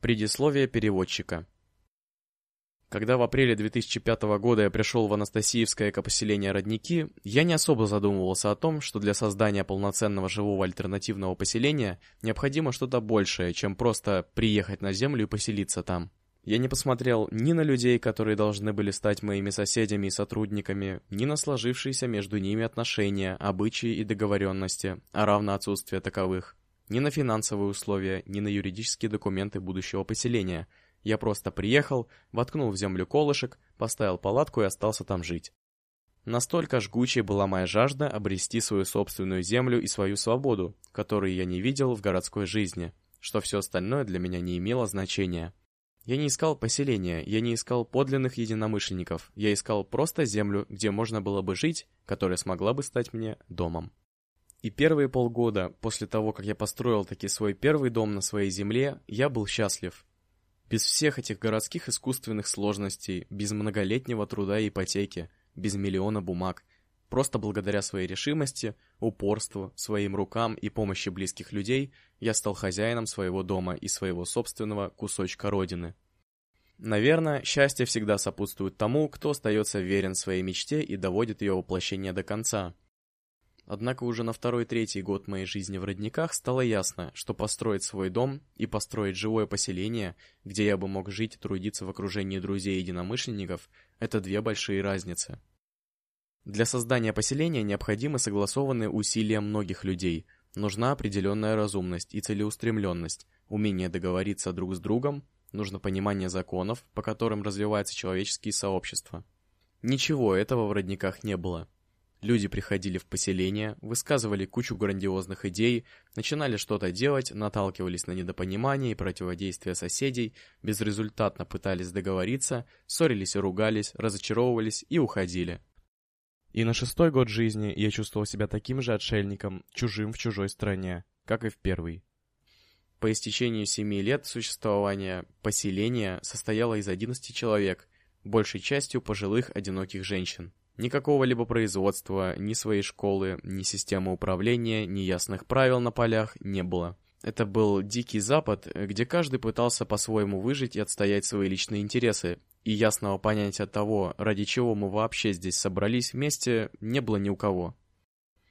Предисловие переводчика. Когда в апреле 2005 года я пришел в Анастасиевское экопоселение Родники, я не особо задумывался о том, что для создания полноценного живого альтернативного поселения необходимо что-то большее, чем просто приехать на землю и поселиться там. Я не посмотрел ни на людей, которые должны были стать моими соседями и сотрудниками, ни на сложившиеся между ними отношения, обычаи и договоренности, а равно отсутствие таковых ни на финансовые условия, ни на юридические документы будущего поселения. Я просто приехал, воткнул в землю колышек, поставил палатку и остался там жить. Настолько жгучей была моя жажда обрести свою собственную землю и свою свободу, которую я не видел в городской жизни, что все остальное для меня не имело значения. Я не искал поселения, я не искал подлинных единомышленников, я искал просто землю, где можно было бы жить, которая смогла бы стать мне домом. И первые полгода после того, как я построил таки свой первый дом на своей земле, я был счастлив. Без всех этих городских искусственных сложностей, без многолетнего труда и ипотеки, без миллиона бумаг. Просто благодаря своей решимости, упорству, своим рукам и помощи близких людей я стал хозяином своего дома и своего собственного кусочка родины. Наверное, счастье всегда сопутствует тому, кто остается верен своей мечте и доводит ее воплощение до конца. Однако уже на второй-третий год моей жизни в родниках стало ясно, что построить свой дом и построить живое поселение, где я бы мог жить и трудиться в окружении друзей и единомышленников, это две большие разницы. Для создания поселения необходимы согласованные усилия многих людей. Нужна определенная разумность и целеустремленность, умение договориться друг с другом, нужно понимание законов, по которым развиваются человеческие сообщества. Ничего этого в родниках не было. Люди приходили в поселение, высказывали кучу грандиозных идей, начинали что-то делать, наталкивались на недопонимание и противодействие соседей, безрезультатно пытались договориться, ссорились и ругались, разочаровывались и уходили. И на шестой год жизни я чувствовал себя таким же отшельником, чужим в чужой стране, как и в первый. По истечению семи лет существования поселение состояло из 11 человек, большей частью пожилых одиноких женщин. Никакого либо производства, ни своей школы, ни системы управления, ни ясных правил на полях не было. Это был дикий запад, где каждый пытался по-своему выжить и отстоять свои личные интересы, и ясного понятия того, ради чего мы вообще здесь собрались вместе, не было ни у кого.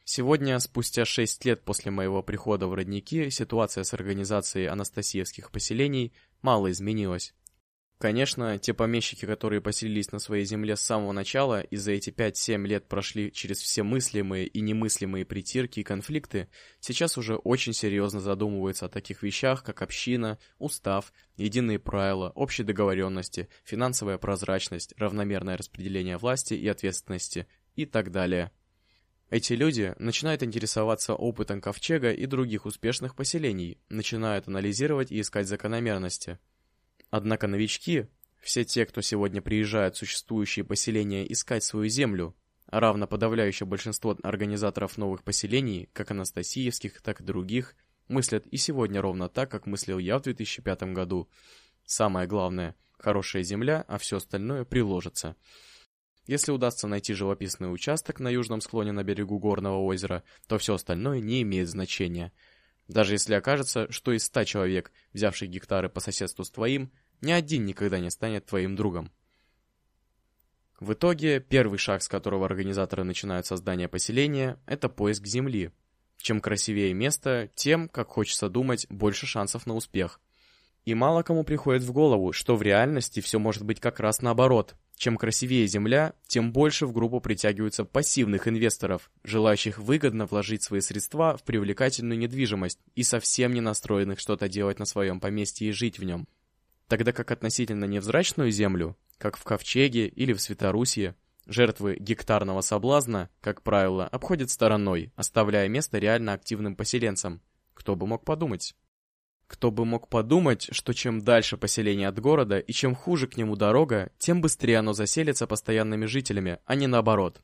Сегодня, спустя 6 лет после моего прихода в родники, ситуация с организацией анастасиевских поселений мало изменилась. Конечно, те помещики, которые поселились на своей земле с самого начала и за эти 5-7 лет прошли через все мыслимые и немыслимые притирки и конфликты, сейчас уже очень серьезно задумываются о таких вещах, как община, устав, единые правила, общие договоренности, финансовая прозрачность, равномерное распределение власти и ответственности и так далее. Эти люди начинают интересоваться опытом ковчега и других успешных поселений, начинают анализировать и искать закономерности – Однако новички, все те, кто сегодня приезжают в существующие поселения искать свою землю, равно подавляющее большинство организаторов новых поселений, как анастасиевских, так и других, мыслят и сегодня ровно так, как мыслил я в 2005 году. Самое главное – хорошая земля, а все остальное приложится. Если удастся найти живописный участок на южном склоне на берегу горного озера, то все остальное не имеет значения – даже если окажется, что из ста человек, взявших гектары по соседству с твоим, ни один никогда не станет твоим другом. В итоге, первый шаг, с которого организаторы начинают создание поселения, это поиск земли. Чем красивее место, тем, как хочется думать, больше шансов на успех. И мало кому приходит в голову, что в реальности все может быть как раз наоборот – чем красивее земля, тем больше в группу притягиваются пассивных инвесторов, желающих выгодно вложить свои средства в привлекательную недвижимость и совсем не настроенных что-то делать на своем поместье и жить в нем. Тогда как относительно невзрачную землю, как в Ковчеге или в Светоруссии, жертвы гектарного соблазна, как правило, обходят стороной, оставляя место реально активным поселенцам. Кто бы мог подумать? Кто бы мог подумать, что чем дальше поселение от города и чем хуже к нему дорога, тем быстрее оно заселится постоянными жителями, а не наоборот.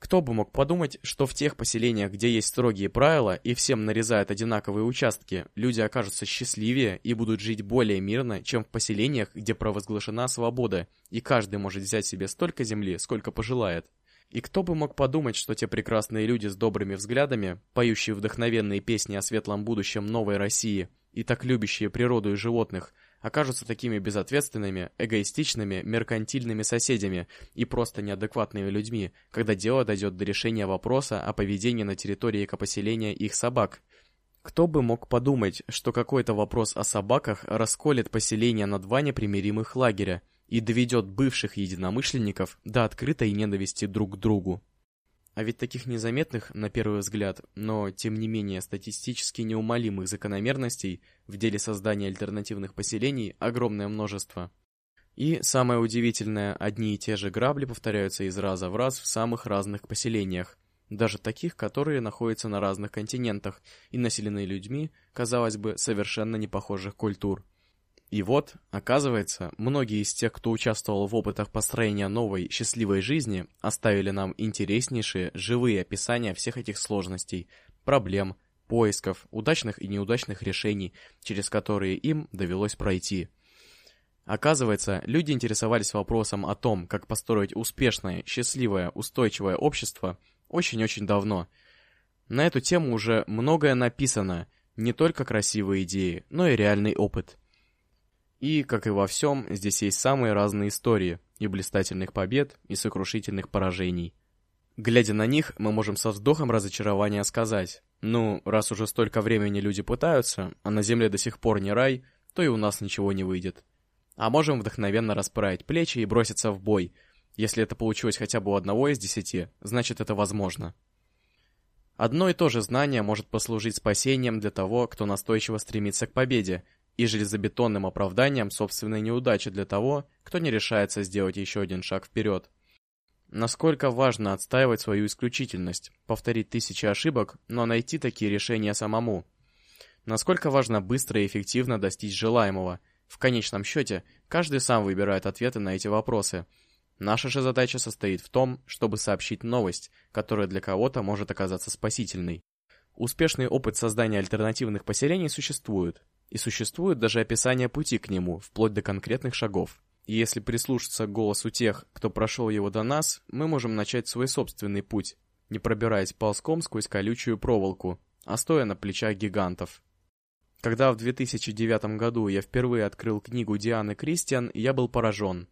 Кто бы мог подумать, что в тех поселениях, где есть строгие правила и всем нарезают одинаковые участки, люди окажутся счастливее и будут жить более мирно, чем в поселениях, где провозглашена свобода, и каждый может взять себе столько земли, сколько пожелает. И кто бы мог подумать, что те прекрасные люди с добрыми взглядами, поющие вдохновенные песни о светлом будущем новой России – и так любящие природу и животных, окажутся такими безответственными, эгоистичными, меркантильными соседями и просто неадекватными людьми, когда дело дойдет до решения вопроса о поведении на территории экопоселения их собак. Кто бы мог подумать, что какой-то вопрос о собаках расколет поселение на два непримиримых лагеря и доведет бывших единомышленников до открытой ненависти друг к другу. А ведь таких незаметных, на первый взгляд, но тем не менее статистически неумолимых закономерностей в деле создания альтернативных поселений огромное множество. И самое удивительное, одни и те же грабли повторяются из раза в раз в самых разных поселениях, даже таких, которые находятся на разных континентах и населены людьми, казалось бы, совершенно не похожих культур. И вот, оказывается, многие из тех, кто участвовал в опытах построения новой, счастливой жизни, оставили нам интереснейшие, живые описания всех этих сложностей, проблем, поисков, удачных и неудачных решений, через которые им довелось пройти. Оказывается, люди интересовались вопросом о том, как построить успешное, счастливое, устойчивое общество очень-очень давно. На эту тему уже многое написано, не только красивые идеи, но и реальный опыт. И, как и во всем, здесь есть самые разные истории, и блистательных побед, и сокрушительных поражений. Глядя на них, мы можем со вздохом разочарования сказать, ну, раз уже столько времени люди пытаются, а на земле до сих пор не рай, то и у нас ничего не выйдет. А можем вдохновенно расправить плечи и броситься в бой. Если это получилось хотя бы у одного из десяти, значит это возможно. Одно и то же знание может послужить спасением для того, кто настойчиво стремится к победе, и железобетонным оправданием собственной неудачи для того, кто не решается сделать еще один шаг вперед. Насколько важно отстаивать свою исключительность, повторить тысячи ошибок, но найти такие решения самому. Насколько важно быстро и эффективно достичь желаемого. В конечном счете, каждый сам выбирает ответы на эти вопросы. Наша же задача состоит в том, чтобы сообщить новость, которая для кого-то может оказаться спасительной. Успешный опыт создания альтернативных поселений существует, и существует даже описание пути к нему, вплоть до конкретных шагов. И если прислушаться к голосу тех, кто прошел его до нас, мы можем начать свой собственный путь, не пробираясь ползком сквозь колючую проволоку, а стоя на плечах гигантов. Когда в 2009 году я впервые открыл книгу Дианы Кристиан, я был поражен.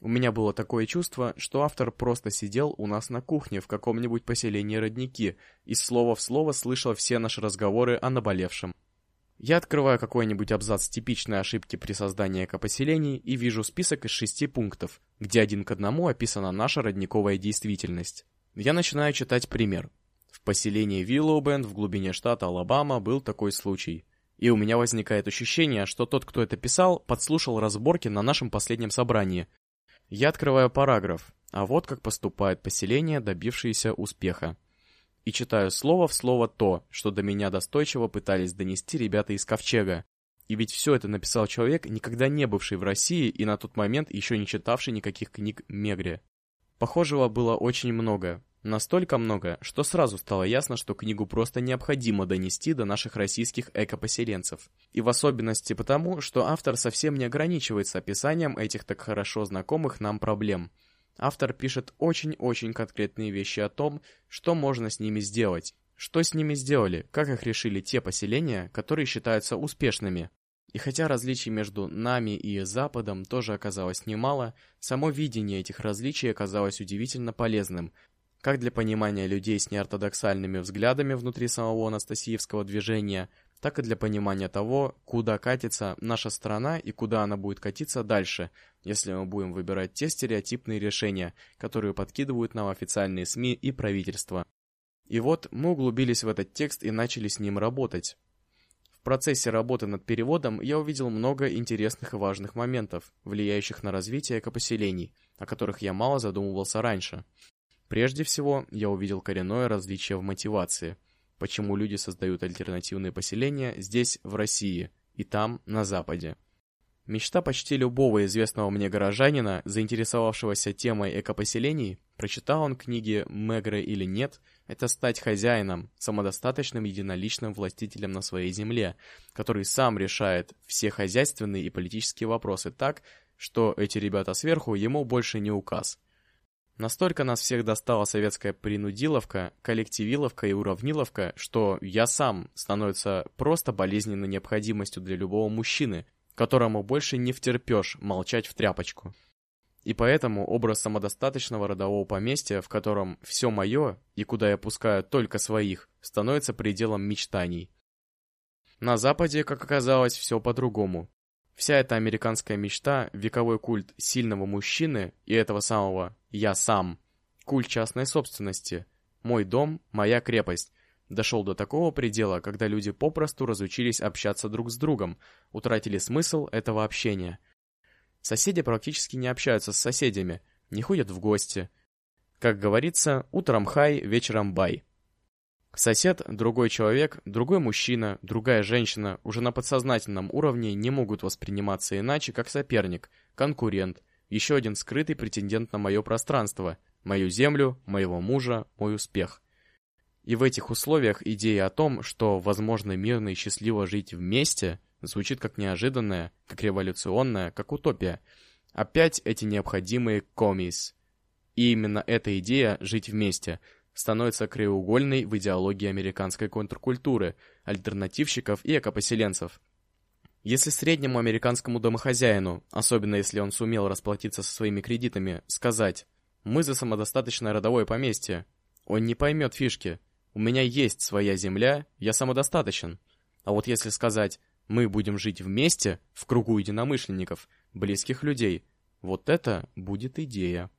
У меня было такое чувство, что автор просто сидел у нас на кухне в каком-нибудь поселении родники и слово в слово слышал все наши разговоры о наболевшем. Я открываю какой-нибудь абзац типичной ошибки при создании экопоселений и вижу список из шести пунктов, где один к одному описана наша родниковая действительность. Я начинаю читать пример. В поселении Виллоубенд в глубине штата Алабама был такой случай. И у меня возникает ощущение, что тот, кто это писал, подслушал разборки на нашем последнем собрании. Я открываю параграф, а вот как поступает поселение, добившееся успеха и читаю слово в слово то, что до меня достойчиво пытались донести ребята из Ковчега. И ведь все это написал человек, никогда не бывший в России и на тот момент еще не читавший никаких книг Мегре. Похожего было очень много. Настолько много, что сразу стало ясно, что книгу просто необходимо донести до наших российских экопоселенцев. И в особенности потому, что автор совсем не ограничивается описанием этих так хорошо знакомых нам проблем – Автор пишет очень-очень конкретные вещи о том, что можно с ними сделать, что с ними сделали, как их решили те поселения, которые считаются успешными. И хотя различий между нами и Западом тоже оказалось немало, само видение этих различий оказалось удивительно полезным, как для понимания людей с неортодоксальными взглядами внутри самого Анастасиевского движения, так и для понимания того, куда катится наша страна и куда она будет катиться дальше, если мы будем выбирать те стереотипные решения, которые подкидывают нам официальные СМИ и правительство. И вот мы углубились в этот текст и начали с ним работать. В процессе работы над переводом я увидел много интересных и важных моментов, влияющих на развитие экопоселений, о которых я мало задумывался раньше. Прежде всего, я увидел коренное различие в мотивации – почему люди создают альтернативные поселения здесь, в России, и там, на Западе. Мечта почти любого известного мне горожанина, заинтересовавшегося темой экопоселений, прочитал он книги Мегре или нет, это стать хозяином, самодостаточным единоличным властителем на своей земле, который сам решает все хозяйственные и политические вопросы так, что эти ребята сверху ему больше не указ. Настолько нас всех достала советская принудиловка, коллективиловка и уравниловка, что «я сам» становится просто болезненной необходимостью для любого мужчины, которому больше не втерпешь молчать в тряпочку. И поэтому образ самодостаточного родового поместья, в котором все мое и куда я пускаю только своих, становится пределом мечтаний. На Западе, как оказалось, все по-другому. Вся эта американская мечта, вековой культ сильного мужчины и этого самого «я сам», культ частной собственности, мой дом, моя крепость, дошел до такого предела, когда люди попросту разучились общаться друг с другом, утратили смысл этого общения – Соседи практически не общаются с соседями, не ходят в гости. Как говорится, утром хай, вечером бай. Сосед, другой человек, другой мужчина, другая женщина уже на подсознательном уровне не могут восприниматься иначе, как соперник, конкурент, еще один скрытый претендент на мое пространство, мою землю, моего мужа, мой успех. И в этих условиях идея о том, что возможно мирно и счастливо жить вместе, Звучит как неожиданная, как революционная, как утопия. Опять эти необходимые комис. И именно эта идея «жить вместе» становится краеугольной в идеологии американской контркультуры, альтернативщиков и экопоселенцев. Если среднему американскому домохозяину, особенно если он сумел расплатиться со своими кредитами, сказать «мы за самодостаточное родовое поместье», он не поймет фишки «у меня есть своя земля, я самодостаточен». А вот если сказать мы будем жить вместе, в кругу единомышленников, близких людей. Вот это будет идея.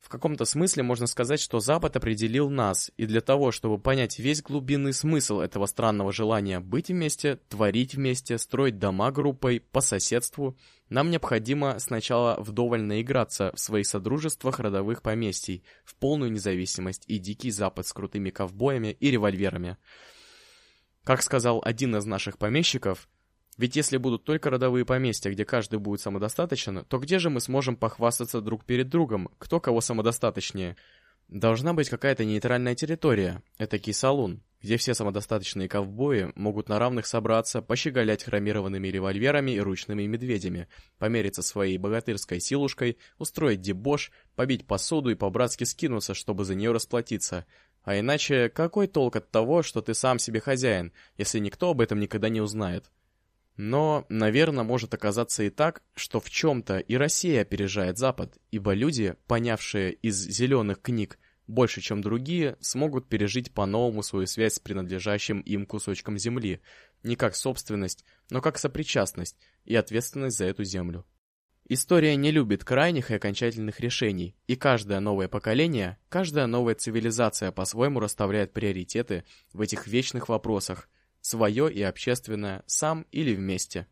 В каком-то смысле можно сказать, что Запад определил нас, и для того, чтобы понять весь глубинный смысл этого странного желания быть вместе, творить вместе, строить дома группой, по соседству, нам необходимо сначала вдоволь наиграться в своих содружествах родовых поместий, в полную независимость и дикий Запад с крутыми ковбоями и револьверами. Как сказал один из наших помещиков, ведь если будут только родовые поместья, где каждый будет самодостаточен, то где же мы сможем похвастаться друг перед другом, кто кого самодостаточнее? Должна быть какая-то нейтральная территория, этакий салун, где все самодостаточные ковбои могут на равных собраться, пощеголять хромированными револьверами и ручными медведями, помериться своей богатырской силушкой, устроить дебош, побить посуду и по-братски скинуться, чтобы за нее расплатиться, а иначе, какой толк от того, что ты сам себе хозяин, если никто об этом никогда не узнает? Но, наверное, может оказаться и так, что в чем-то и Россия опережает Запад, ибо люди, понявшие из зеленых книг больше, чем другие, смогут пережить по-новому свою связь с принадлежащим им кусочком земли, не как собственность, но как сопричастность и ответственность за эту землю. История не любит крайних и окончательных решений, и каждое новое поколение, каждая новая цивилизация по-своему расставляет приоритеты в этих вечных вопросах, свое и общественное, сам или вместе.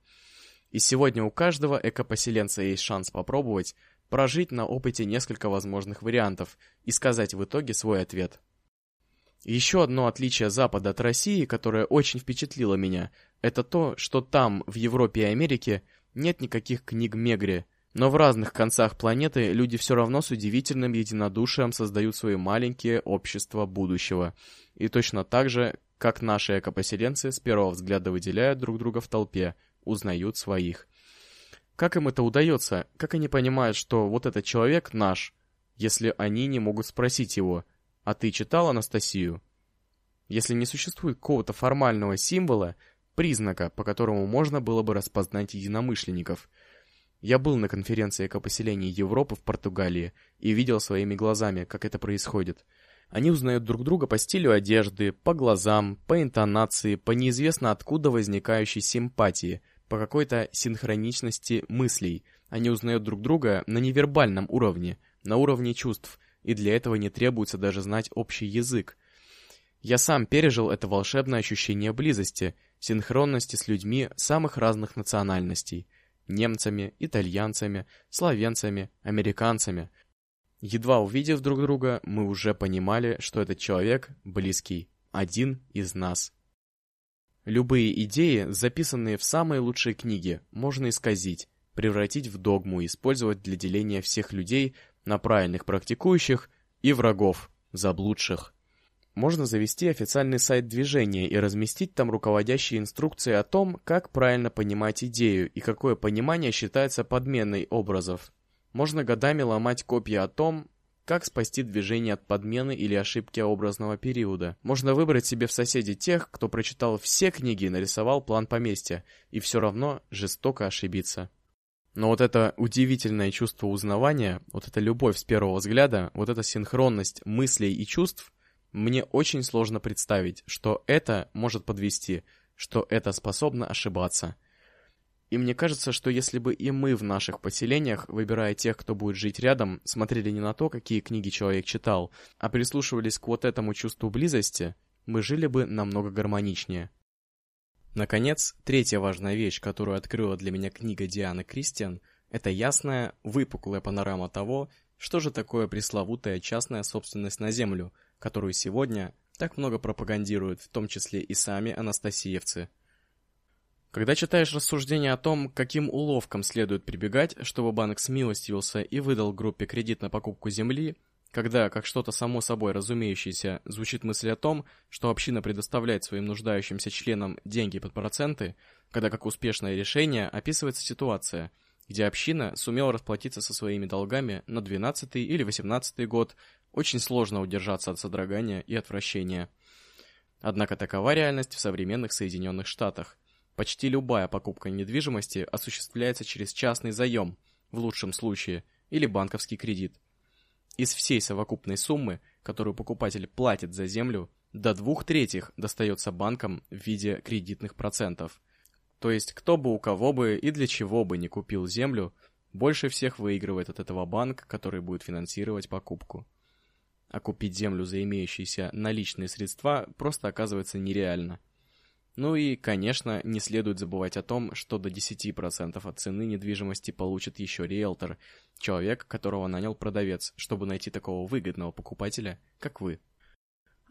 И сегодня у каждого экопоселенца есть шанс попробовать прожить на опыте несколько возможных вариантов и сказать в итоге свой ответ. Еще одно отличие Запада от России, которое очень впечатлило меня, это то, что там, в Европе и Америке, нет никаких книг Мегри, но в разных концах планеты люди все равно с удивительным единодушием создают свои маленькие общества будущего. И точно так же, как наши экопоселенцы с первого взгляда выделяют друг друга в толпе, узнают своих. Как им это удается? Как они понимают, что вот этот человек наш, если они не могут спросить его, «А ты читал Анастасию?» Если не существует какого-то формального символа, признака, по которому можно было бы распознать единомышленников. Я был на конференции экопоселений Европы в Португалии и видел своими глазами, как это происходит. Они узнают друг друга по стилю одежды, по глазам, по интонации, по неизвестно откуда возникающей симпатии, по какой-то синхроничности мыслей. Они узнают друг друга на невербальном уровне, на уровне чувств, и для этого не требуется даже знать общий язык. Я сам пережил это волшебное ощущение близости, синхронности с людьми самых разных национальностей. Немцами, итальянцами, словенцами, американцами. Едва увидев друг друга, мы уже понимали, что этот человек близкий, один из нас. Любые идеи, записанные в самые лучшие книги, можно исказить, превратить в догму и использовать для деления всех людей на правильных практикующих и врагов, заблудших. Можно завести официальный сайт движения и разместить там руководящие инструкции о том, как правильно понимать идею и какое понимание считается подменой образов. Можно годами ломать копья о том, как спасти движение от подмены или ошибки образного периода. Можно выбрать себе в соседи тех, кто прочитал все книги и нарисовал план поместья, и все равно жестоко ошибиться. Но вот это удивительное чувство узнавания, вот эта любовь с первого взгляда, вот эта синхронность мыслей и чувств, мне очень сложно представить, что это может подвести, что это способно ошибаться. И мне кажется, что если бы и мы в наших поселениях, выбирая тех, кто будет жить рядом, смотрели не на то, какие книги человек читал, а прислушивались к вот этому чувству близости, мы жили бы намного гармоничнее. Наконец, третья важная вещь, которую открыла для меня книга Дианы Кристиан, это ясная, выпуклая панорама того, что же такое пресловутая частная собственность на землю, которую сегодня так много пропагандируют, в том числе и сами анастасиевцы – когда читаешь рассуждения о том, каким уловкам следует прибегать, чтобы банк смилостивился и выдал группе кредит на покупку земли, когда, как что-то само собой разумеющееся, звучит мысль о том, что община предоставляет своим нуждающимся членам деньги под проценты, когда как успешное решение описывается ситуация, где община сумела расплатиться со своими долгами на 12 или 18 год, очень сложно удержаться от содрогания и отвращения. Однако такова реальность в современных Соединенных Штатах – Почти любая покупка недвижимости осуществляется через частный заем, в лучшем случае, или банковский кредит. Из всей совокупной суммы, которую покупатель платит за землю, до двух третьих достается банкам в виде кредитных процентов. То есть, кто бы у кого бы и для чего бы не купил землю, больше всех выигрывает от этого банк, который будет финансировать покупку. А купить землю за имеющиеся наличные средства просто оказывается нереально. Ну и, конечно, не следует забывать о том, что до 10% от цены недвижимости получит еще риэлтор, человек, которого нанял продавец, чтобы найти такого выгодного покупателя, как вы.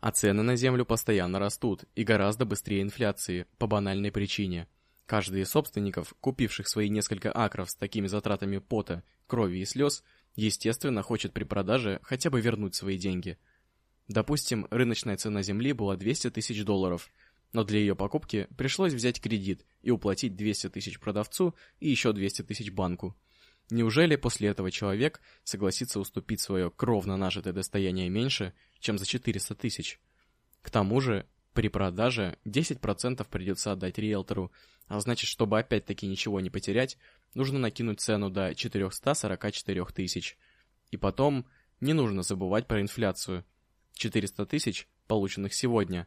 А цены на землю постоянно растут, и гораздо быстрее инфляции, по банальной причине. Каждый из собственников, купивших свои несколько акров с такими затратами пота, крови и слез, естественно, хочет при продаже хотя бы вернуть свои деньги. Допустим, рыночная цена земли была 200 тысяч долларов – но для ее покупки пришлось взять кредит и уплатить 200 тысяч продавцу и еще 200 тысяч банку. Неужели после этого человек согласится уступить свое кровно нажитое достояние меньше, чем за 400 тысяч? К тому же, при продаже 10% придется отдать риэлтору, а значит, чтобы опять-таки ничего не потерять, нужно накинуть цену до 444 тысяч. И потом, не нужно забывать про инфляцию. 400 тысяч, полученных сегодня,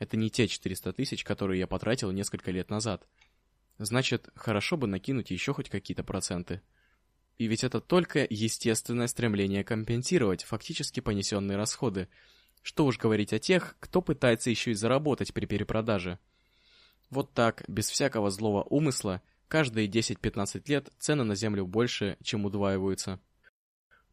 это не те 400 тысяч, которые я потратил несколько лет назад. Значит, хорошо бы накинуть еще хоть какие-то проценты. И ведь это только естественное стремление компенсировать фактически понесенные расходы. Что уж говорить о тех, кто пытается еще и заработать при перепродаже. Вот так, без всякого злого умысла, каждые 10-15 лет цены на землю больше, чем удваиваются.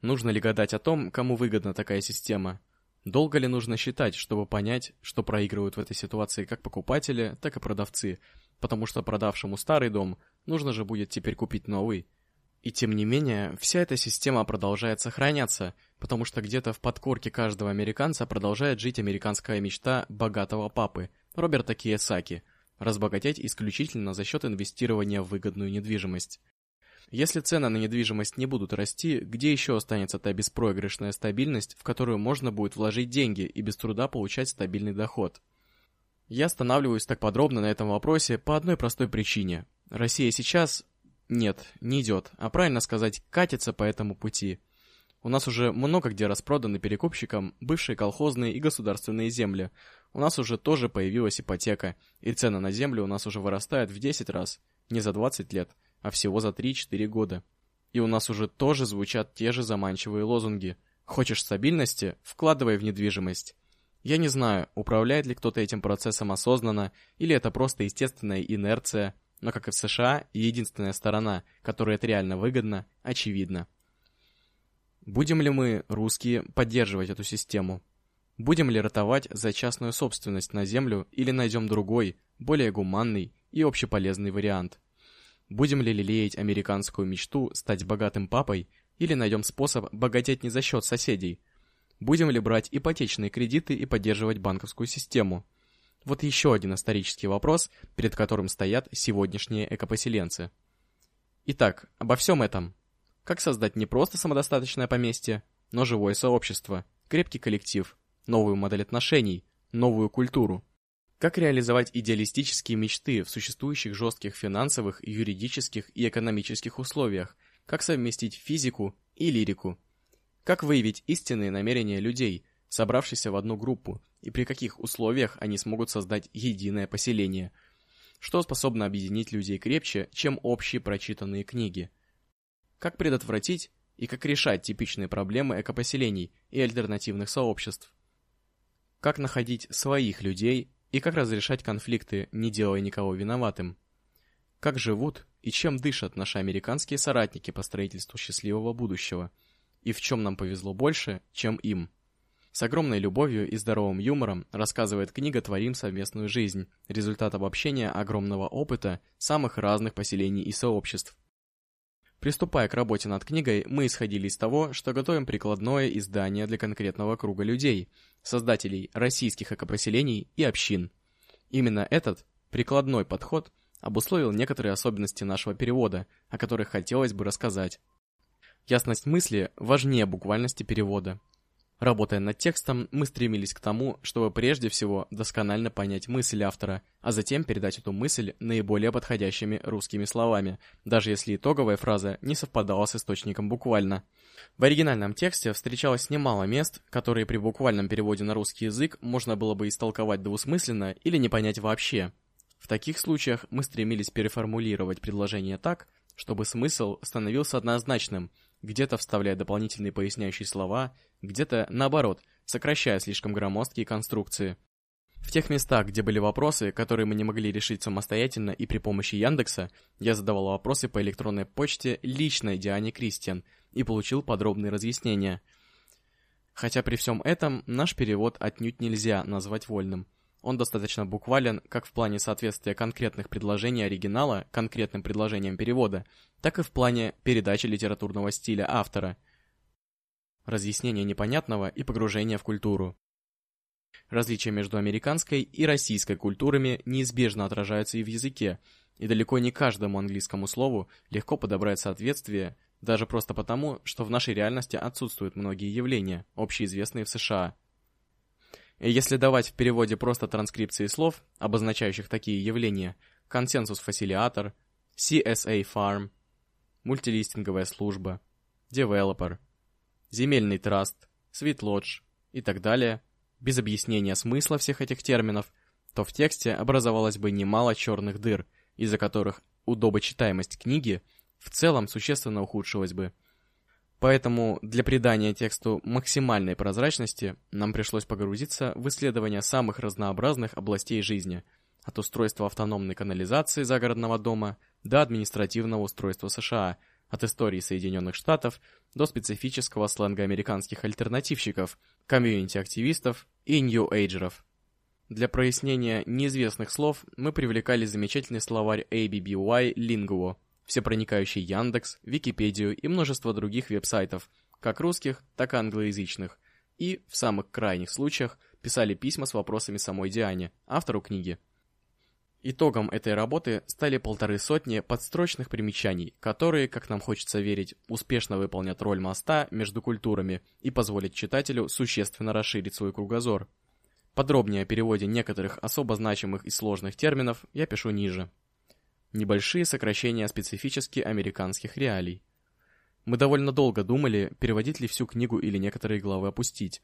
Нужно ли гадать о том, кому выгодна такая система? Долго ли нужно считать, чтобы понять, что проигрывают в этой ситуации как покупатели, так и продавцы, потому что продавшему старый дом нужно же будет теперь купить новый. И тем не менее, вся эта система продолжает сохраняться, потому что где-то в подкорке каждого американца продолжает жить американская мечта богатого папы, Роберта Кiyosaki, разбогатеть исключительно за счет инвестирования в выгодную недвижимость. Если цены на недвижимость не будут расти, где еще останется та беспроигрышная стабильность, в которую можно будет вложить деньги и без труда получать стабильный доход? Я останавливаюсь так подробно на этом вопросе по одной простой причине. Россия сейчас... Нет, не идет, а правильно сказать, катится по этому пути. У нас уже много где распроданы перекупщикам бывшие колхозные и государственные земли. У нас уже тоже появилась ипотека, и цены на землю у нас уже вырастают в 10 раз, не за 20 лет – а всего за 3-4 года. И у нас уже тоже звучат те же заманчивые лозунги. Хочешь стабильности? Вкладывай в недвижимость. Я не знаю, управляет ли кто-то этим процессом осознанно, или это просто естественная инерция, но как и в США, единственная сторона, которой это реально выгодно, очевидна. Будем ли мы, русские, поддерживать эту систему? Будем ли ратовать за частную собственность на землю или найдем другой, более гуманный и общеполезный вариант? Будем ли лелеять американскую мечту стать богатым папой или найдем способ богатеть не за счет соседей? Будем ли брать ипотечные кредиты и поддерживать банковскую систему? Вот еще один исторический вопрос, перед которым стоят сегодняшние экопоселенцы. Итак, обо всем этом. Как создать не просто самодостаточное поместье, но живое сообщество, крепкий коллектив, новую модель отношений, новую культуру. Как реализовать идеалистические мечты в существующих жестких финансовых, юридических и экономических условиях? Как совместить физику и лирику? Как выявить истинные намерения людей, собравшихся в одну группу, и при каких условиях они смогут создать единое поселение? Что способно объединить людей крепче, чем общие прочитанные книги? Как предотвратить и как решать типичные проблемы экопоселений и альтернативных сообществ? Как находить своих людей и как разрешать конфликты, не делая никого виноватым. Как живут и чем дышат наши американские соратники по строительству счастливого будущего, и в чем нам повезло больше, чем им. С огромной любовью и здоровым юмором рассказывает книга «Творим совместную жизнь», результат обобщения огромного опыта самых разных поселений и сообществ. Приступая к работе над книгой, мы исходили из того, что готовим прикладное издание для конкретного круга людей, создателей российских экопоселений и общин. Именно этот прикладной подход обусловил некоторые особенности нашего перевода, о которых хотелось бы рассказать. Ясность мысли важнее буквальности перевода. Работая над текстом, мы стремились к тому, чтобы прежде всего досконально понять мысль автора, а затем передать эту мысль наиболее подходящими русскими словами, даже если итоговая фраза не совпадала с источником буквально. В оригинальном тексте встречалось немало мест, которые при буквальном переводе на русский язык можно было бы истолковать двусмысленно или не понять вообще. В таких случаях мы стремились переформулировать предложение так, чтобы смысл становился однозначным – где-то вставляя дополнительные поясняющие слова, где-то, наоборот, сокращая слишком громоздкие конструкции. В тех местах, где были вопросы, которые мы не могли решить самостоятельно и при помощи Яндекса, я задавал вопросы по электронной почте лично Диане Кристиан и получил подробные разъяснения. Хотя при всем этом наш перевод отнюдь нельзя назвать вольным. Он достаточно буквален как в плане соответствия конкретных предложений оригинала конкретным предложениям перевода, так и в плане передачи литературного стиля автора, разъяснения непонятного и погружения в культуру. Различия между американской и российской культурами неизбежно отражаются и в языке, и далеко не каждому английскому слову легко подобрать соответствие, даже просто потому, что в нашей реальности отсутствуют многие явления, общеизвестные в США. Если давать в переводе просто транскрипции слов, обозначающих такие явления, консенсус-фасилиатор, CSA Farm, мультилистинговая служба, девелопер, земельный траст, свитлодж и так далее, без объяснения смысла всех этих терминов, то в тексте образовалось бы немало черных дыр, из-за которых удобочитаемость книги в целом существенно ухудшилась бы. Поэтому для придания тексту максимальной прозрачности нам пришлось погрузиться в исследование самых разнообразных областей жизни, от устройства автономной канализации загородного дома до административного устройства США, от истории Соединенных Штатов до специфического сленга американских альтернативщиков, комьюнити-активистов и нью-эйджеров. Для прояснения неизвестных слов мы привлекали замечательный словарь ABBY Linguo, всепроникающий Яндекс, Википедию и множество других веб-сайтов, как русских, так и англоязычных, и, в самых крайних случаях, писали письма с вопросами самой Диане, автору книги. Итогом этой работы стали полторы сотни подстрочных примечаний, которые, как нам хочется верить, успешно выполнят роль моста между культурами и позволят читателю существенно расширить свой кругозор. Подробнее о переводе некоторых особо значимых и сложных терминов я пишу ниже. Небольшие сокращения специфически американских реалий. Мы довольно долго думали, переводить ли всю книгу или некоторые главы опустить.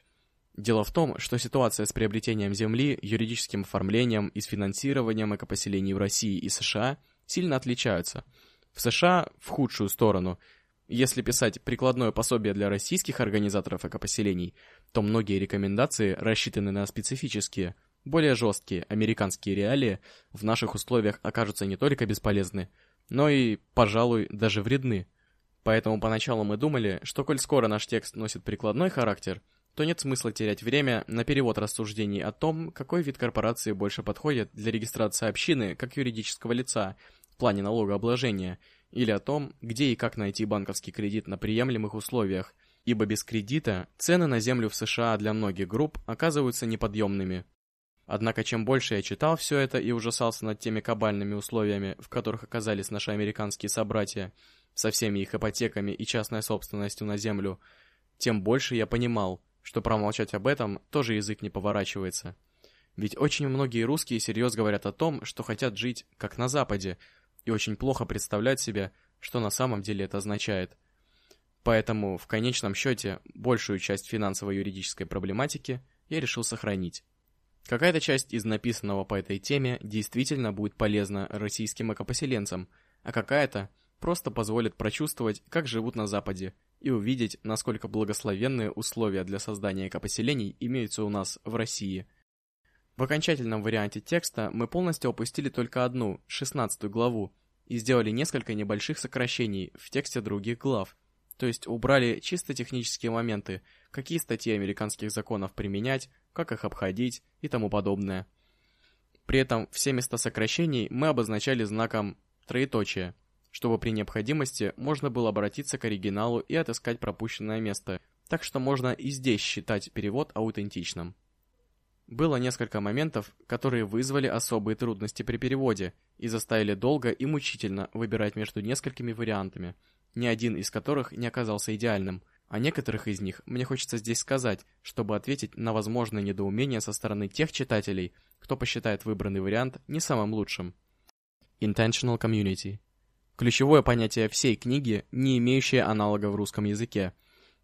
Дело в том, что ситуация с приобретением земли, юридическим оформлением и с финансированием экопоселений в России и США сильно отличаются. В США в худшую сторону. Если писать прикладное пособие для российских организаторов экопоселений, то многие рекомендации рассчитаны на специфические, более жесткие американские реалии в наших условиях окажутся не только бесполезны, но и, пожалуй, даже вредны. Поэтому поначалу мы думали, что коль скоро наш текст носит прикладной характер, то нет смысла терять время на перевод рассуждений о том, какой вид корпорации больше подходит для регистрации общины как юридического лица в плане налогообложения, или о том, где и как найти банковский кредит на приемлемых условиях, ибо без кредита цены на землю в США для многих групп оказываются неподъемными. Однако чем больше я читал все это и ужасался над теми кабальными условиями, в которых оказались наши американские собратья, со всеми их ипотеками и частной собственностью на землю, тем больше я понимал, что промолчать об этом тоже язык не поворачивается. Ведь очень многие русские серьезно говорят о том, что хотят жить как на Западе, и очень плохо представляют себе, что на самом деле это означает. Поэтому в конечном счете большую часть финансово-юридической проблематики я решил сохранить. Какая-то часть из написанного по этой теме действительно будет полезна российским экопоселенцам, а какая-то просто позволит прочувствовать, как живут на Западе, и увидеть, насколько благословенные условия для создания экопоселений имеются у нас в России. В окончательном варианте текста мы полностью опустили только одну, шестнадцатую главу, и сделали несколько небольших сокращений в тексте других глав, то есть убрали чисто технические моменты, какие статьи американских законов применять, как их обходить и тому подобное. При этом все места сокращений мы обозначали знаком троеточие, чтобы при необходимости можно было обратиться к оригиналу и отыскать пропущенное место, так что можно и здесь считать перевод аутентичным. Было несколько моментов, которые вызвали особые трудности при переводе и заставили долго и мучительно выбирать между несколькими вариантами, ни один из которых не оказался идеальным. О некоторых из них мне хочется здесь сказать, чтобы ответить на возможное недоумение со стороны тех читателей, кто посчитает выбранный вариант не самым лучшим. Intentional Community Ключевое понятие всей книги, не имеющее аналога в русском языке.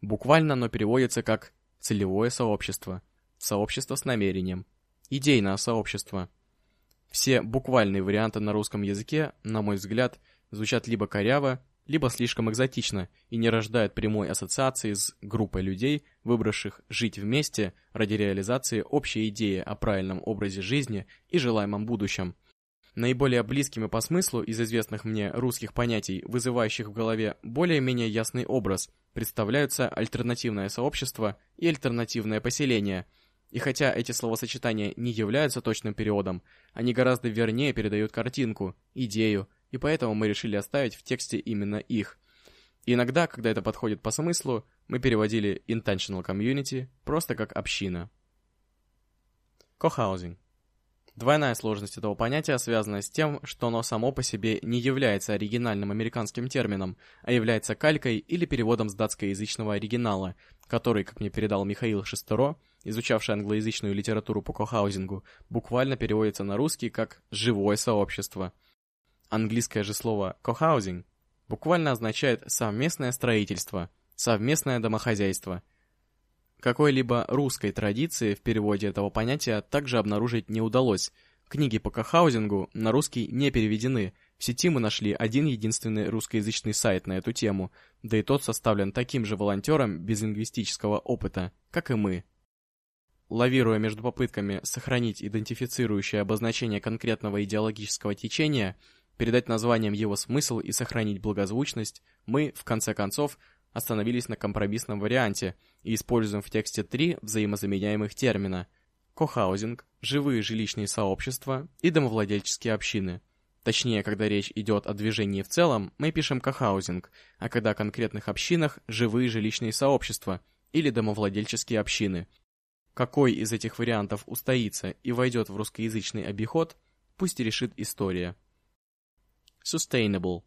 Буквально оно переводится как «целевое сообщество», сообщество с намерением, идейное сообщество. Все буквальные варианты на русском языке, на мой взгляд, звучат либо коряво, либо слишком экзотично и не рождают прямой ассоциации с группой людей, выбравших жить вместе ради реализации общей идеи о правильном образе жизни и желаемом будущем. Наиболее близкими по смыслу из известных мне русских понятий, вызывающих в голове более-менее ясный образ, представляются альтернативное сообщество и альтернативное поселение – и хотя эти словосочетания не являются точным переводом, они гораздо вернее передают картинку, идею, и поэтому мы решили оставить в тексте именно их. И иногда, когда это подходит по смыслу, мы переводили intentional community просто как община. Cohousing Двойная сложность этого понятия связана с тем, что оно само по себе не является оригинальным американским термином, а является калькой или переводом с датскоязычного оригинала, который, как мне передал Михаил Шестеро, изучавший англоязычную литературу по кохаузингу, буквально переводится на русский как «живое сообщество». Английское же слово «cohousing» буквально означает «совместное строительство», «совместное домохозяйство», какой-либо русской традиции в переводе этого понятия также обнаружить не удалось. Книги по кохаузингу на русский не переведены. В сети мы нашли один единственный русскоязычный сайт на эту тему, да и тот составлен таким же волонтером без лингвистического опыта, как и мы. Лавируя между попытками сохранить идентифицирующее обозначение конкретного идеологического течения, передать названием его смысл и сохранить благозвучность, мы, в конце концов, остановились на компромиссном варианте и используем в тексте три взаимозаменяемых термина – кохаузинг, живые жилищные сообщества и домовладельческие общины. Точнее, когда речь идет о движении в целом, мы пишем кохаузинг, а когда о конкретных общинах – живые жилищные сообщества или домовладельческие общины. Какой из этих вариантов устоится и войдет в русскоязычный обиход, пусть решит история. Sustainable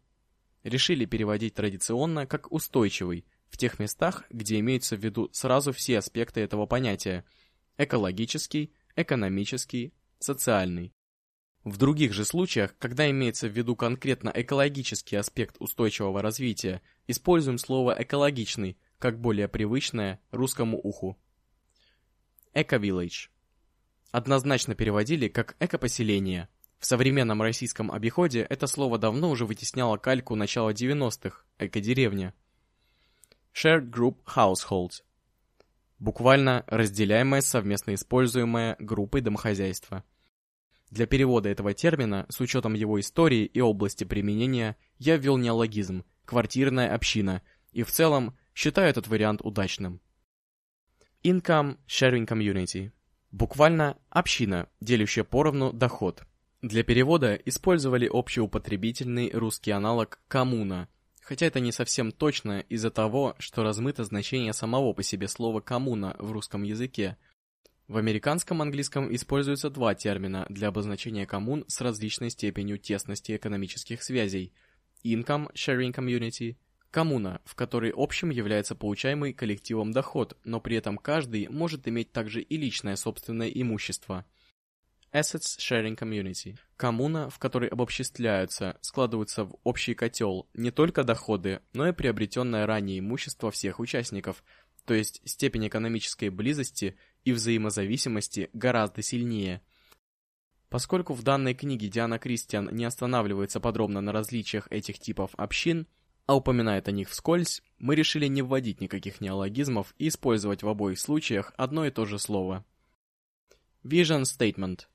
решили переводить традиционно как устойчивый в тех местах, где имеются в виду сразу все аспекты этого понятия – экологический, экономический, социальный. В других же случаях, когда имеется в виду конкретно экологический аспект устойчивого развития, используем слово «экологичный» как более привычное русскому уху. Эко-вилледж. Однозначно переводили как «экопоселение», в современном российском обиходе это слово давно уже вытесняло кальку начала 90-х «эко-деревня». Shared Group Household. Буквально разделяемое совместно используемое группой домохозяйства. Для перевода этого термина, с учетом его истории и области применения, я ввел неологизм «квартирная община» и в целом считаю этот вариант удачным. Income Sharing Community. Буквально община, делящая поровну доход – для перевода использовали общеупотребительный русский аналог «коммуна», хотя это не совсем точно из-за того, что размыто значение самого по себе слова «коммуна» в русском языке. В американском английском используются два термина для обозначения коммун с различной степенью тесности экономических связей – income sharing community, Коммуна, в которой общим является получаемый коллективом доход, но при этом каждый может иметь также и личное собственное имущество. Assets Sharing Community. Коммуна, в которой обобществляются, складываются в общий котел не только доходы, но и приобретенное ранее имущество всех участников, то есть степень экономической близости и взаимозависимости гораздо сильнее. Поскольку в данной книге Диана Кристиан не останавливается подробно на различиях этих типов общин, а упоминает о них вскользь, мы решили не вводить никаких неологизмов и использовать в обоих случаях одно и то же слово. Vision Statement.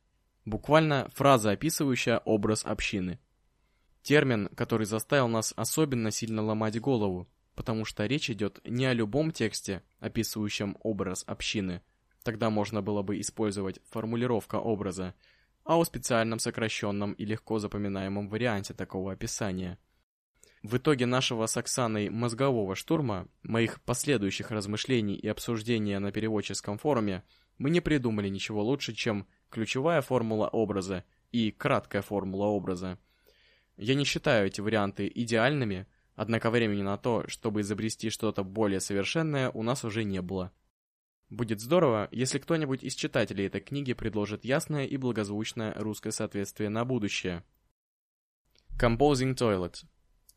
Буквально фраза, описывающая образ общины. Термин, который заставил нас особенно сильно ломать голову, потому что речь идет не о любом тексте, описывающем образ общины, тогда можно было бы использовать формулировка образа, а о специальном сокращенном и легко запоминаемом варианте такого описания – в итоге нашего с Оксаной мозгового штурма, моих последующих размышлений и обсуждения на переводческом форуме, мы не придумали ничего лучше, чем ключевая формула образа и краткая формула образа. Я не считаю эти варианты идеальными, однако времени на то, чтобы изобрести что-то более совершенное, у нас уже не было. Будет здорово, если кто-нибудь из читателей этой книги предложит ясное и благозвучное русское соответствие на будущее. Composing Toilet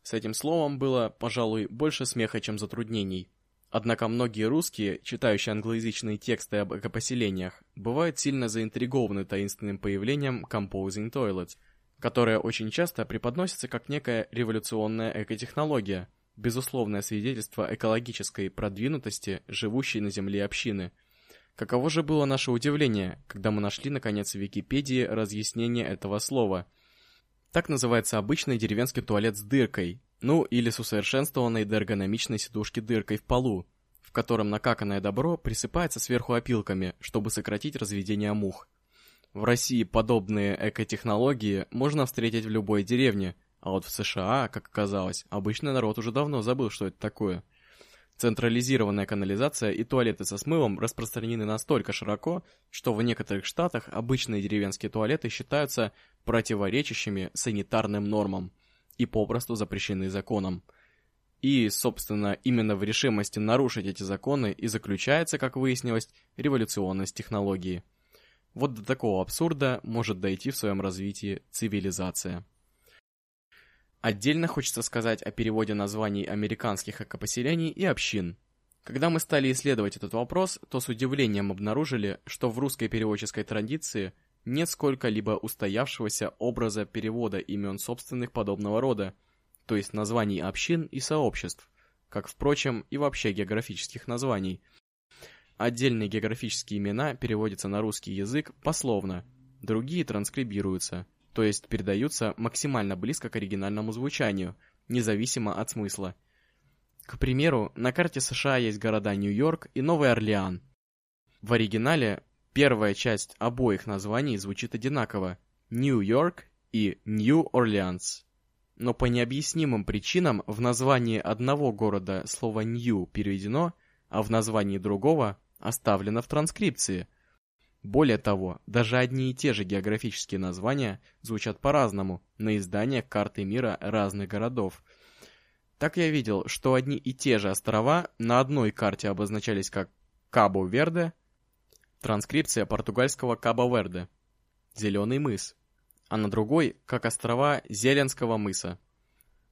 с этим словом было, пожалуй, больше смеха, чем затруднений. Однако многие русские, читающие англоязычные тексты об экопоселениях, бывают сильно заинтригованы таинственным появлением Composing Toilet, которое очень часто преподносится как некая революционная экотехнология, безусловное свидетельство экологической продвинутости живущей на Земле общины. Каково же было наше удивление, когда мы нашли наконец в Википедии разъяснение этого слова – так называется обычный деревенский туалет с дыркой, ну или с усовершенствованной эргономичной сидушки дыркой в полу, в котором накаканное добро присыпается сверху опилками, чтобы сократить разведение мух. В России подобные экотехнологии можно встретить в любой деревне, а вот в США, как оказалось, обычный народ уже давно забыл, что это такое. Централизированная канализация и туалеты со смывом распространены настолько широко, что в некоторых штатах обычные деревенские туалеты считаются противоречащими санитарным нормам и попросту запрещены законом. И, собственно, именно в решимости нарушить эти законы и заключается, как выяснилось, революционность технологии. Вот до такого абсурда может дойти в своем развитии цивилизация. Отдельно хочется сказать о переводе названий американских экопоселений и общин. Когда мы стали исследовать этот вопрос, то с удивлением обнаружили, что в русской переводческой традиции нет сколько-либо устоявшегося образа перевода имен собственных подобного рода, то есть названий общин и сообществ, как, впрочем, и вообще географических названий. Отдельные географические имена переводятся на русский язык пословно, другие транскрибируются – то есть передаются максимально близко к оригинальному звучанию, независимо от смысла. К примеру, на карте США есть города Нью-Йорк и Новый Орлеан. В оригинале первая часть обоих названий звучит одинаково – Нью-Йорк и Нью-Орлеанс. Но по необъяснимым причинам в названии одного города слово «Нью» переведено, а в названии другого оставлено в транскрипции – более того, даже одни и те же географические названия звучат по-разному на изданиях карты мира разных городов. Так я видел, что одни и те же острова на одной карте обозначались как Кабо-Верде, транскрипция португальского Кабо-Верде, Зеленый мыс, а на другой как острова Зеленского мыса.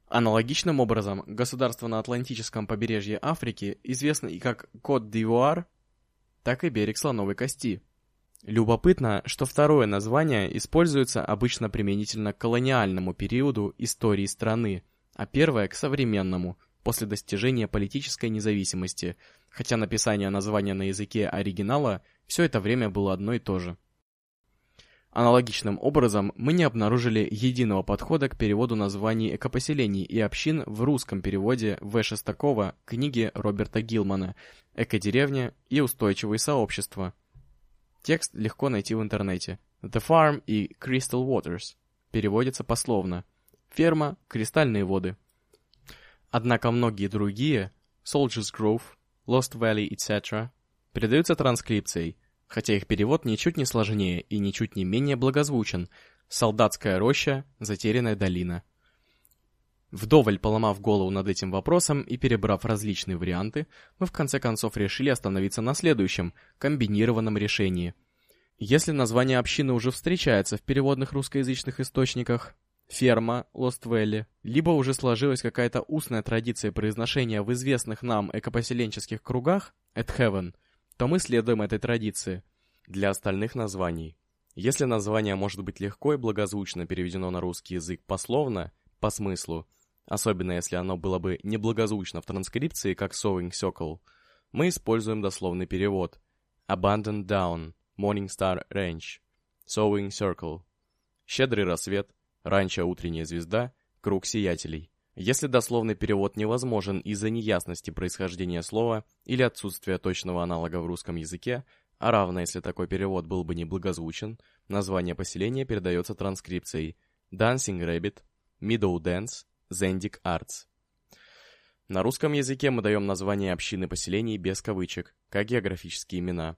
Аналогичным образом, государство на Атлантическом побережье Африки известно и как Кот-д'Ивуар, так и берег Слоновой Кости – Любопытно, что второе название используется обычно применительно к колониальному периоду истории страны, а первое к современному, после достижения политической независимости, хотя написание названия на языке оригинала все это время было одно и то же. Аналогичным образом мы не обнаружили единого подхода к переводу названий экопоселений и общин в русском переводе В. Шестакова книги Роберта Гилмана «Экодеревня и устойчивые сообщества», Текст легко найти в интернете. The Farm и Crystal Waters переводятся пословно. Ферма, кристальные воды. Однако многие другие, Soldiers Grove, Lost Valley, etc., передаются транскрипцией, хотя их перевод ничуть не сложнее и ничуть не менее благозвучен. Солдатская роща, затерянная долина. Вдоволь поломав голову над этим вопросом и перебрав различные варианты, мы в конце концов решили остановиться на следующем, комбинированном решении. Если название общины уже встречается в переводных русскоязычных источниках, ферма, Лост-Вэлли, либо уже сложилась какая-то устная традиция произношения в известных нам экопоселенческих кругах, heaven, то мы следуем этой традиции. Для остальных названий. Если название может быть легко и благозвучно переведено на русский язык пословно, по смыслу, особенно если оно было бы неблагозвучно в транскрипции, как Sowing Circle, мы используем дословный перевод. Abandoned Down, Morning Star Range, Sowing Circle, Щедрый рассвет, Ранчо Утренняя звезда, Круг сиятелей. Если дословный перевод невозможен из-за неясности происхождения слова или отсутствия точного аналога в русском языке, а равно если такой перевод был бы неблагозвучен, название поселения передается транскрипцией Dancing Rabbit, Meadow Dance, Zendik Arts. На русском языке мы даем название общины поселений без кавычек, как географические имена.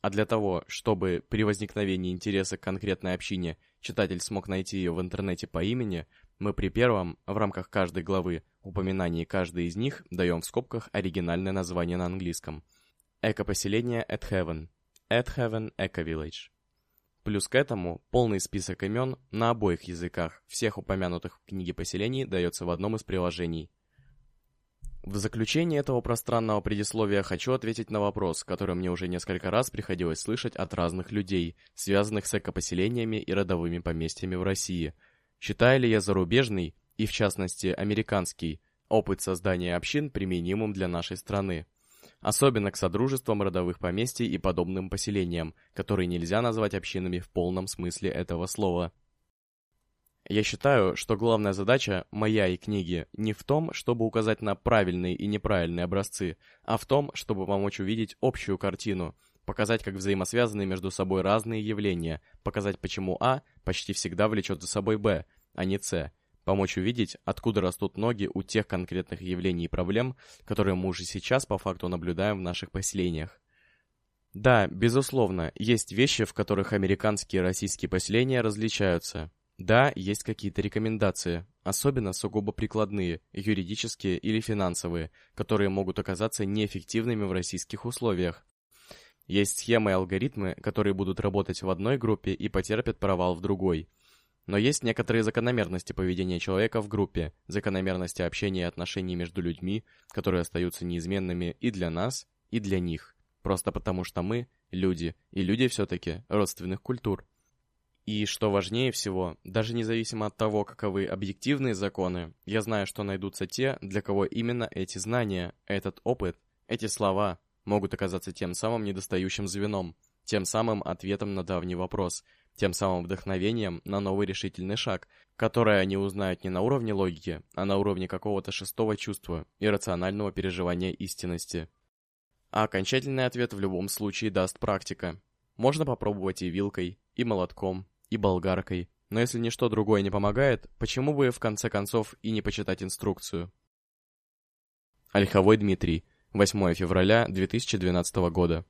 А для того, чтобы при возникновении интереса к конкретной общине читатель смог найти ее в интернете по имени, мы при первом, в рамках каждой главы, упоминании каждой из них даем в скобках оригинальное название на английском. Эко-поселение At Heaven. At Heaven Eco Village. Плюс к этому полный список имен на обоих языках всех упомянутых в книге поселений дается в одном из приложений. В заключение этого пространного предисловия хочу ответить на вопрос, который мне уже несколько раз приходилось слышать от разных людей, связанных с экопоселениями и родовыми поместьями в России. Считаю ли я зарубежный, и в частности американский, опыт создания общин применимым для нашей страны? особенно к содружествам родовых поместий и подобным поселениям, которые нельзя назвать общинами в полном смысле этого слова. Я считаю, что главная задача моя и книги не в том, чтобы указать на правильные и неправильные образцы, а в том, чтобы помочь увидеть общую картину, показать, как взаимосвязаны между собой разные явления, показать, почему А почти всегда влечет за собой Б, а не С, помочь увидеть, откуда растут ноги у тех конкретных явлений и проблем, которые мы уже сейчас по факту наблюдаем в наших поселениях. Да, безусловно, есть вещи, в которых американские и российские поселения различаются. Да, есть какие-то рекомендации, особенно сугубо прикладные, юридические или финансовые, которые могут оказаться неэффективными в российских условиях. Есть схемы и алгоритмы, которые будут работать в одной группе и потерпят провал в другой – но есть некоторые закономерности поведения человека в группе, закономерности общения и отношений между людьми, которые остаются неизменными и для нас, и для них. Просто потому что мы – люди, и люди все-таки родственных культур. И что важнее всего, даже независимо от того, каковы объективные законы, я знаю, что найдутся те, для кого именно эти знания, этот опыт, эти слова могут оказаться тем самым недостающим звеном, тем самым ответом на давний вопрос – тем самым вдохновением на новый решительный шаг, который они узнают не на уровне логики, а на уровне какого-то шестого чувства и рационального переживания истинности. А окончательный ответ в любом случае даст практика. Можно попробовать и вилкой, и молотком, и болгаркой, но если ничто другое не помогает, почему бы в конце концов и не почитать инструкцию? Ольховой Дмитрий, 8 февраля 2012 года.